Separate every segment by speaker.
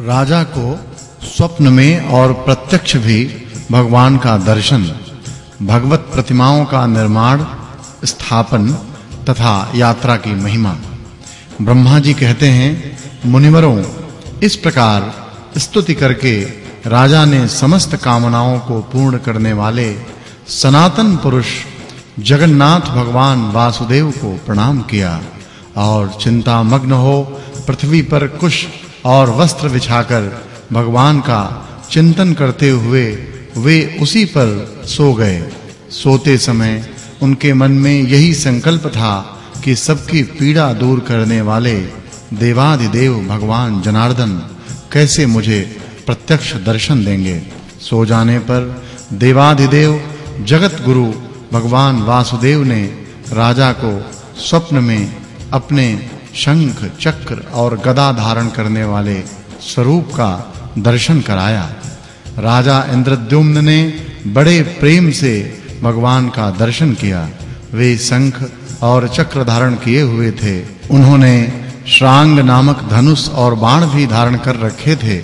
Speaker 1: राजा को स्वप्न में और प्रत्यक्ष भी भगवान का दर्शन, भगवत प्रतिमाओं का निर्माण, स्थापन तथा यात्रा की महिमा। ब्रह्मा जी कहते हैं, मुनिवरों, इस प्रकार स्तुति करके राजा ने समस्त कामनाओं को पूर्ण करने वाले सनातन पुरुष जगन्नाथ भगवान वासुदेव को प्रणाम किया और चिंता मग्न हो पृथ्वी पर कुश और वस्त्र बिछाकर भगवान का चिंतन करते हुए वे उसी पर सो गए। सोते समय उनके मन में यही संकल्प था कि सबकी पीड़ा दूर करने वाले देवाधिदेव भगवान जनार्दन कैसे मुझे प्रत्यक्ष दर्शन देंगे। सो जाने पर देवाधिदेव जगत गुरु भगवान वासुदेव ने राजा को स्वप्न में अपने शंख, चक्र और गदा धारण करने वाले स्वरूप का दर्शन कराया। राजा इंद्रद्युम्न ने बड़े प्रेम से भगवान का दर्शन किया। वे शंख और चक्र धारण किए हुए थे। उन्होंने श्रांग नामक धनुष और बाण भी धारण कर रखे थे।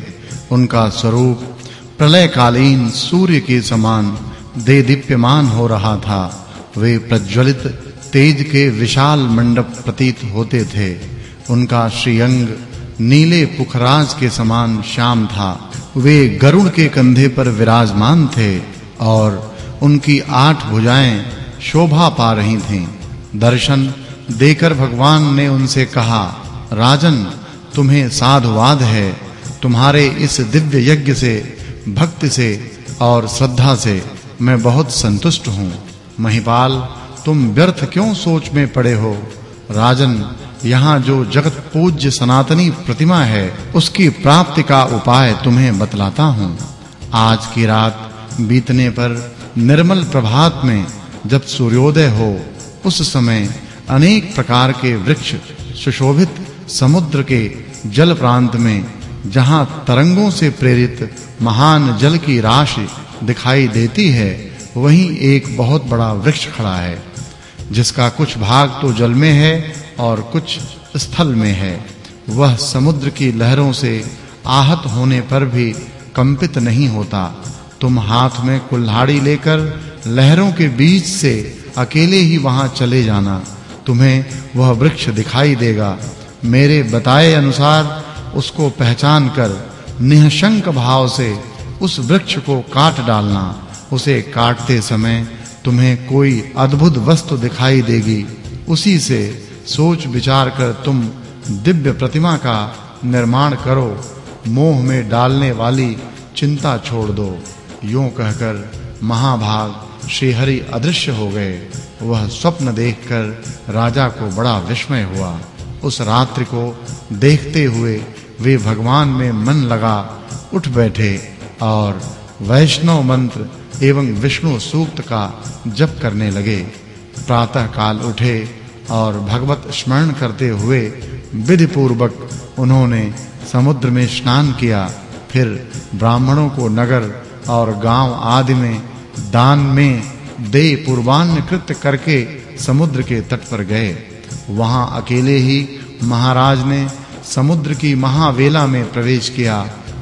Speaker 1: उनका स्वरूप प्रलयकालीन सूर्य के समान दे दीप्यमान हो रहा था। वे प्रज्वलित तेज के विशाल मंडप प्रतीत होते थे। उनका श्रीअंग नीले पुखराज के समान श्याम था। वे गरुड़ के कंधे पर विराजमान थे और उनकी आठ भुजाएँ शोभा पा रही थीं। दर्शन देकर भगवान ने उनसे कहा, राजन, तुम्हें साधुवाद है। तुम्हारे इस दिव्य यज्ञ से, भक्ति से और श्रद्धा से मैं बहुत संतुष्ट हूँ। महिपाल तुम व्यर्थ क्यों सोच में पड़े हो? राजन, यहाँ जो जगत पूज्य सनातनी प्रतिमा है, उसकी प्राप्ति का उपाय तुम्हें बतलाता हूँ। आज की रात बीतने पर निर्मल प्रभात में जब सूर्योदय हो, उस समय अनेक प्रकार के वृक्ष सुशोभित समुद्र के जल प्रांत में, जहाँ तरंगों से प्रेरित महान जल की राशि दिखाई देती है, वहीं एक बहुत बड़ा वृक्ष खड़ा है। जिसका कुछ भाग तो जल में है और कुछ स्थल में है, वह समुद्र की लहरों से आहत होने पर भी कंपित नहीं होता। तुम हाथ में कुल्हाड़ी लेकर लहरों के बीच से अकेले ही वहाँ चले जाना, तुम्हें वह वृक्ष दिखाई देगा। मेरे बताए अनुसार उसको पहचान कर निहशंक भाव से उस वृक्ष को काट डालना, उसे काटते समय तुम्हें कोई अद्भुत वस्तु दिखाई देगी। उसी से सोच विचार कर तुम दिव्य प्रतिमा का निर्माण करो। मोह में डालने वाली चिंता छोड़ दो। यूँ कहकर महाभाग श्री हरि अदृश्य हो गए। वह स्वप्न देखकर राजा को बड़ा विस्मय हुआ। उस रात्रि को देखते हुए वे भगवान में मन लगा, उठ बैठे और वैष्णव मंत्र एवं विष्णु सूक्त का जप करने लगे। प्रातः काल उठे और भगवत स्मरण करते हुए विधि पूर्वक उन्होंने समुद्र में स्नान किया। फिर ब्राह्मणों को नगर और गाँव आदि में दान में दे पूर्वान्न कृत करके समुद्र के तट पर गए। वहाँ अकेले ही महाराज ने समुद्र की महावेला में प्रवेश किया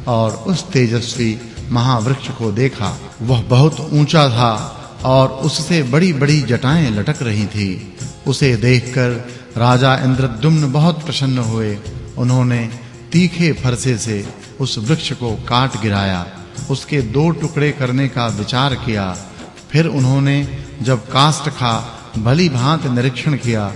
Speaker 1: और उस तेजस्वी महावृक्ष को देखा, वह बहुत ऊँचा था और उससे बड़ी-बड़ी जटाएँ लटक रही थी। उसे देखकर राजा इंद्रद्युम्न बहुत प्रसन्न हुए। उन्होंने तीखे फरसे से उस वृक्ष को काट गिराया। उसके दो टुकड़े करने का विचार किया। फिर उन्होंने जब काष्ठ का भली भांति निरीक्षण किया,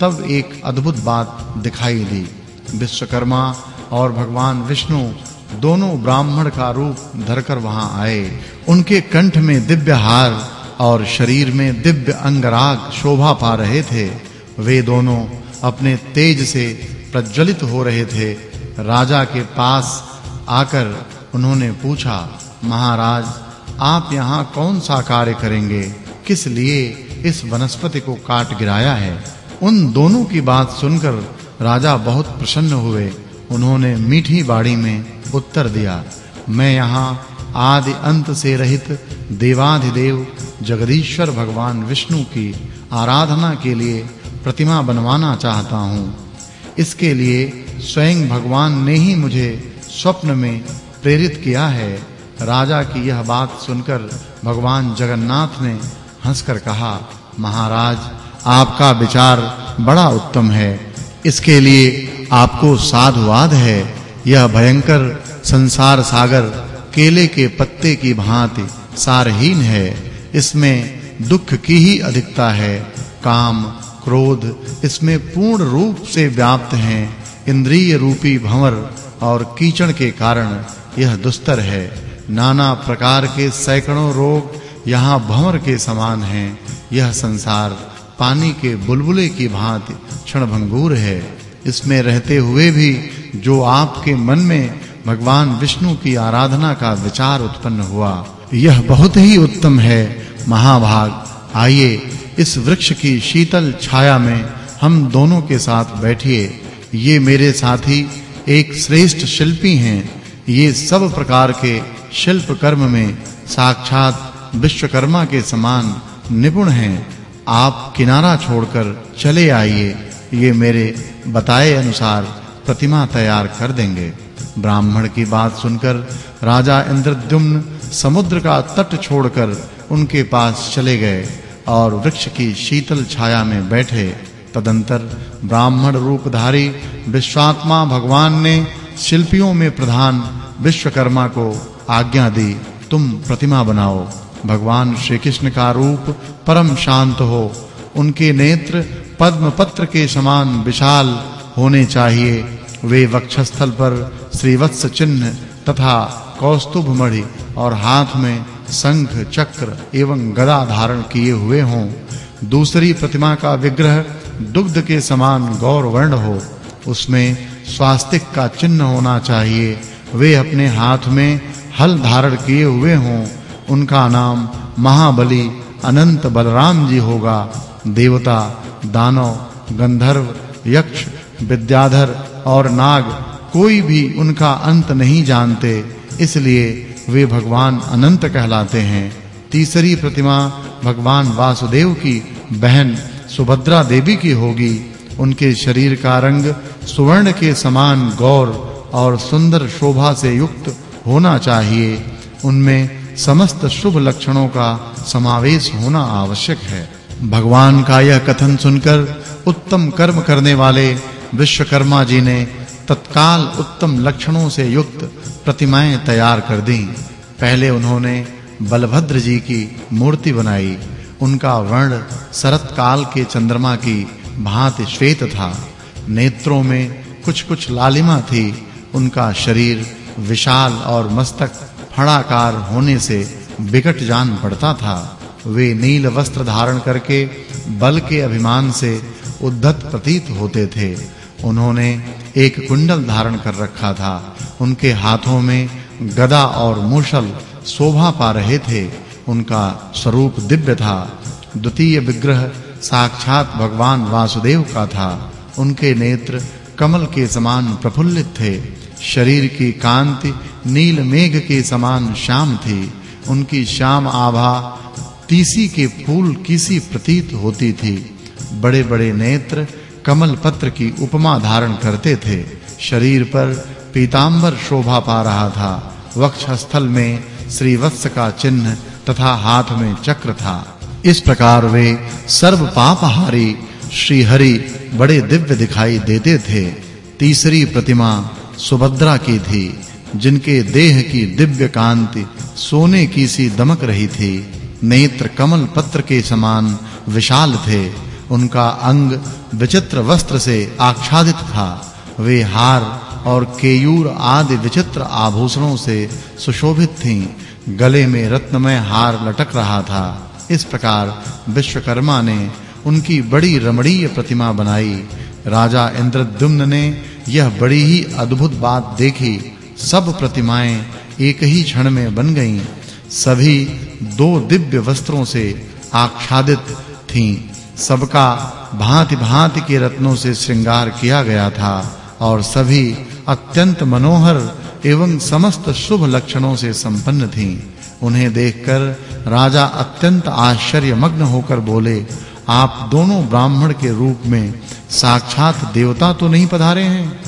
Speaker 1: तब एक अद्भुत बात दिखाई दी। विश्वकर्मा और भगवान विष्णु दोनों ब्राह्मण का रूप धरकर वहाँ आए। उनके कंठ में दिव्य हार और शरीर में दिव्य अंगराग शोभा पा रहे थे। वे दोनों अपने तेज से प्रज्वलित हो रहे थे। राजा के पास आकर उन्होंने पूछा, महाराज, आप यहाँ कौन सा कार्य करेंगे? किस लिए इस वनस्पति को काट गिराया है? उन दोनों की बात सुनकर राजा बहुत प्रसन्न हुए। उन्होंने मीठी बाड़ी में उत्तर दिया, मैं यहाँ आदि अंत से रहित देवाधिदेव जगदीश्वर भगवान विष्णु की आराधना के लिए प्रतिमा बनवाना चाहता हूँ। इसके लिए स्वयं भगवान ने ही मुझे स्वप्न में प्रेरित किया है। राजा की यह बात सुनकर भगवान जगन्नाथ ने हंसकर कहा, महाराज, आपका विचार बड़ा उत्तम है। इसके लिए आपको साधुवाद है, यह भयंकर संसार सागर, केले के पत्ते की भांति सारहीन है। इसमें दुख की ही अधिकता है। काम, क्रोध, इसमें पूर्ण रूप से व्याप्त हैं। इंद्रिय रूपी भंवर और कीचड़ के कारण यह दुस्तर है। नाना प्रकार के सैकड़ों रोग यहाँ भंवर के समान हैं। यह संसार पानी के बुलबुले की भांति क्षणभंगुर है। इसमें रहते हुए भी जो आपके मन में भगवान विष्णु की आराधना का विचार उत्पन्न हुआ, यह बहुत ही उत्तम है। महाभाग, आइए इस वृक्ष की शीतल छाया में हम दोनों के साथ बैठिए। ये मेरे साथी एक श्रेष्ठ शिल्पी हैं। ये सब प्रकार के शिल्प कर्म में साक्षात विश्वकर्मा के समान निपुण हैं। आप किनारा छोड़कर चले आइए। ये मेरे बताए अनुसार प्रतिमा तैयार कर देंगे। ब्राह्मण की बात सुनकर राजा इंद्रद्युम्न समुद्र का तट छोड़कर उनके पास चले गए और वृक्ष की शीतल छाया में बैठे। तदंतर ब्राह्मण रूपधारी विश्वात्मा भगवान ने शिल्पियों में प्रधान विश्वकर्मा को आज्ञा दी, तुम प्रतिमा बनाओ। भगवान श्री कृष्ण का रूप परम शांत हो। उनके नेत्र पद्म पत्र के समान विशाल होने चाहिए। वे वक्षस्थल पर श्रीवत्स चिन्ह तथा कौस्तुभ मणि और हाथ में शंख चक्र एवं गदा धारण किए हुए हों। दूसरी प्रतिमा का विग्रह दुग्ध के समान गौर वर्ण हो। उसमें स्वास्तिक का चिन्ह होना चाहिए। वे अपने हाथ में हल धारण किए हुए हों। उनका नाम महाबली अनंत बलराम जी होगा। देवता दानव, गंधर्व, यक्ष, विद्याधर और नाग कोई भी उनका अंत नहीं जानते, इसलिए वे भगवान अनंत कहलाते हैं। तीसरी प्रतिमा भगवान वासुदेव की बहन सुभद्रा देवी की होगी। उनके शरीर का रंग सुवर्ण के समान गौर और सुंदर शोभा से युक्त होना चाहिए। उनमें समस्त शुभ लक्षणों का समावेश होना आवश्यक है। भगवान का यह कथन सुनकर उत्तम कर्म करने वाले विश्वकर्मा जी ने तत्काल उत्तम लक्षणों से युक्त प्रतिमाएँ तैयार कर दी। पहले उन्होंने बलभद्र जी की मूर्ति बनाई। उनका वर्ण शरत काल के चंद्रमा की भांति श्वेत था। नेत्रों में कुछ-कुछ लालिमा थी। उनका शरीर विशाल और मस्तक फड़ाकार होने से विकट जान पड़ता था। वे नील वस्त्र धारण करके बल के अभिमान से उद्धत प्रतीत होते थे। उन्होंने एक कुंडल धारण कर रखा था। उनके हाथों में गदा और मूषल शोभा पा रहे थे। उनका स्वरूप दिव्य था। द्वितीय विग्रह साक्षात भगवान वासुदेव का था। उनके नेत्र कमल के समान प्रफुल्लित थे। शरीर की कांति नील मेघ के समान श्याम थी। उनकी श्याम आभा तीसी के फूल किसी प्रतीत होती थी। बड़े-बड़े नेत्र कमल पत्र की उपमा धारण करते थे। शरीर पर पीतांबर शोभा पा रहा था। वक्षस्थल में श्रीवत्स का चिन्ह तथा हाथ में चक्र था। इस प्रकार वे सर्व पापहारी श्री हरि बड़े दिव्य दिखाई देते थे। तीसरी प्रतिमा सुभद्रा की थी, जिनके देह की दिव्य कांति सोने की सी दमक रही थी। नेत्र कमल पत्र के समान विशाल थे। उनका अंग विचित्र वस्त्र से आच्छादित था। वे हार और केयूर आदि विचित्र आभूषणों से सुशोभित थीं। गले में रत्नमय हार लटक रहा था। इस प्रकार विश्वकर्मा ने उनकी बड़ी रमणीय प्रतिमा बनाई। राजा इंद्रद्युम्न ने यह बड़ी ही अद्भुत बात देखी। सब प्रतिमाएँ एक ही क्षण में बन गईं। सभी दो दिव्य वस्त्रों से आच्छादित थीं। सबका भांति-भांति के रत्नों से श्रृंगार किया गया था और सभी अत्यंत मनोहर एवं समस्त शुभ लक्षणों से संपन्न थीं। उन्हें देखकर राजा अत्यंत आश्चर्य मग्न होकर बोले, आप दोनों ब्राह्मण के रूप में साक्षात देवता तो नहीं पधारे हैं?